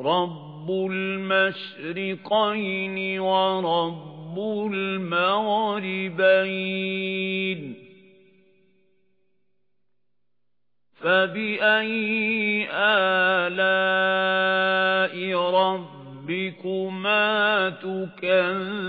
رَبُّ الْمَشْرِقَيْنِ وَرَبُّ الْمَغْرِبَيْنِ فَبِأَيِّ آلَاءِ رَبِّكُمَا تُكَذِّبَانِ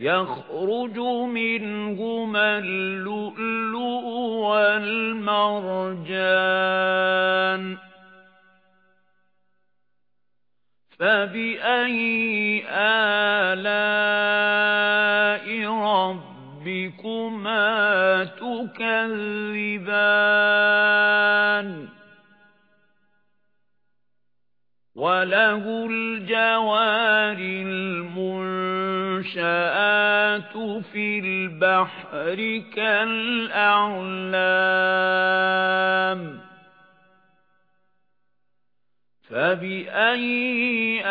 يَخْرُجُ مِنْهُمَا اللُّؤْلُؤُ وَالْمَرْجَانُ. فَبِأَيِّ آلَاءِ رَبِّكُمَا تُكَذِّبَانِ؟ وَلَهُ الْجَوَارِ الْمُنشَآتُ فِي الْبَحْرِ كَالْأَعْلَامِ فَبِأَيِّ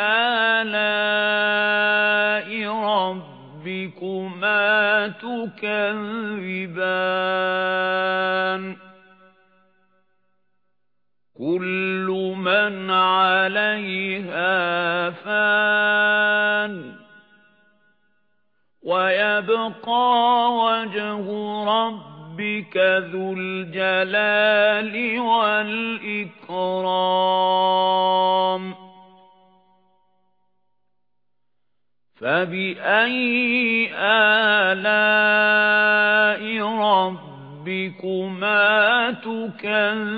آلَاءِ رَبِّكُمَا تُكَذِّبَانِ كُلُّ مَنْ عَلَيْهَا فَانٍ وَيَبْقَى وَجْهُ رَبِّكَ ذُو الْجَلَالِ وَالْإِكْرَامِ. فَبِأَيِّ آلَاءِ رَبِّكُمَا تُكَذِّبَانِ؟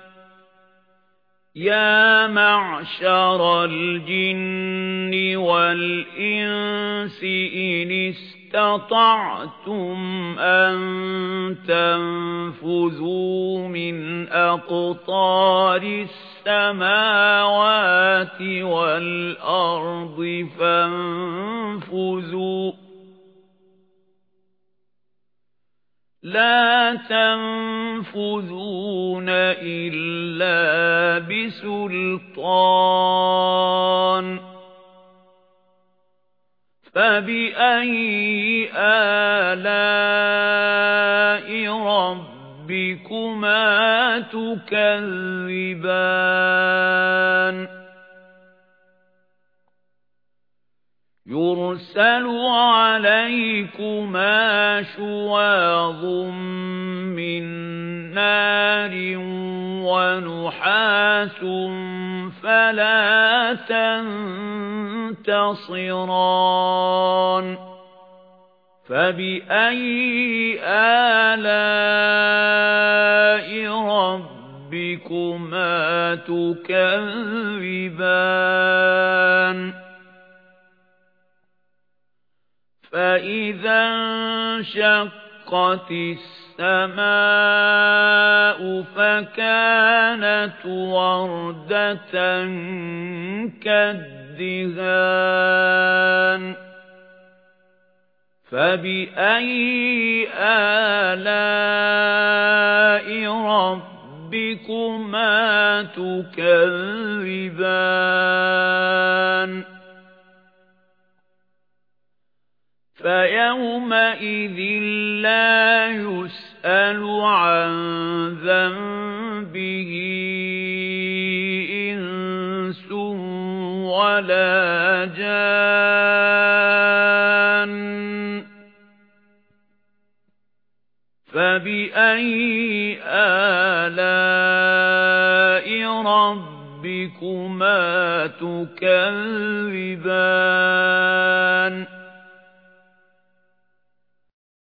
يَا مَعْشَرَ الْجِنِّ وَالْإِنسِ إِنِ اسْتَطَعْتُمْ أَن تَنفُذُوا مِنْ أَقْطَارِ السَّمَاوَاتِ وَالْأَرْضِ فَانفُذُوا. لَا تَنفُذُونَ إِلَّا بِسُلْطَانٍ فَبِأَيِّ آلَاءِ رَبِّكُمَا تُكَذِّبَانِ يُرْسَلُ عَلَيْكُمَا شُوَاظٌ مِّن نَّارٍ وَنُحَاسٌ فَلَا تَنتَصِرَانِ فَبِأَيِّ آلَاءِ رَبِّكُمَا تُكَذِّبَانِ فَإِذَا انشَقَّتِ السَّمَاءُ فَكَانَتْ وَرْدَةً كَالدِّهَانِ فَبِأَيِّ آلَاءِ رَبِّكُمَا تُكَذِّبَانِ فَيَوْمَئِذٍ لَّا يُسْأَلُ عَن ذَنبِهِ إِنسٌ وَلَا جَانٌّ فَبِأَيِّ آلَاءِ رَبِّكُمَا تُكَذِّبَانِ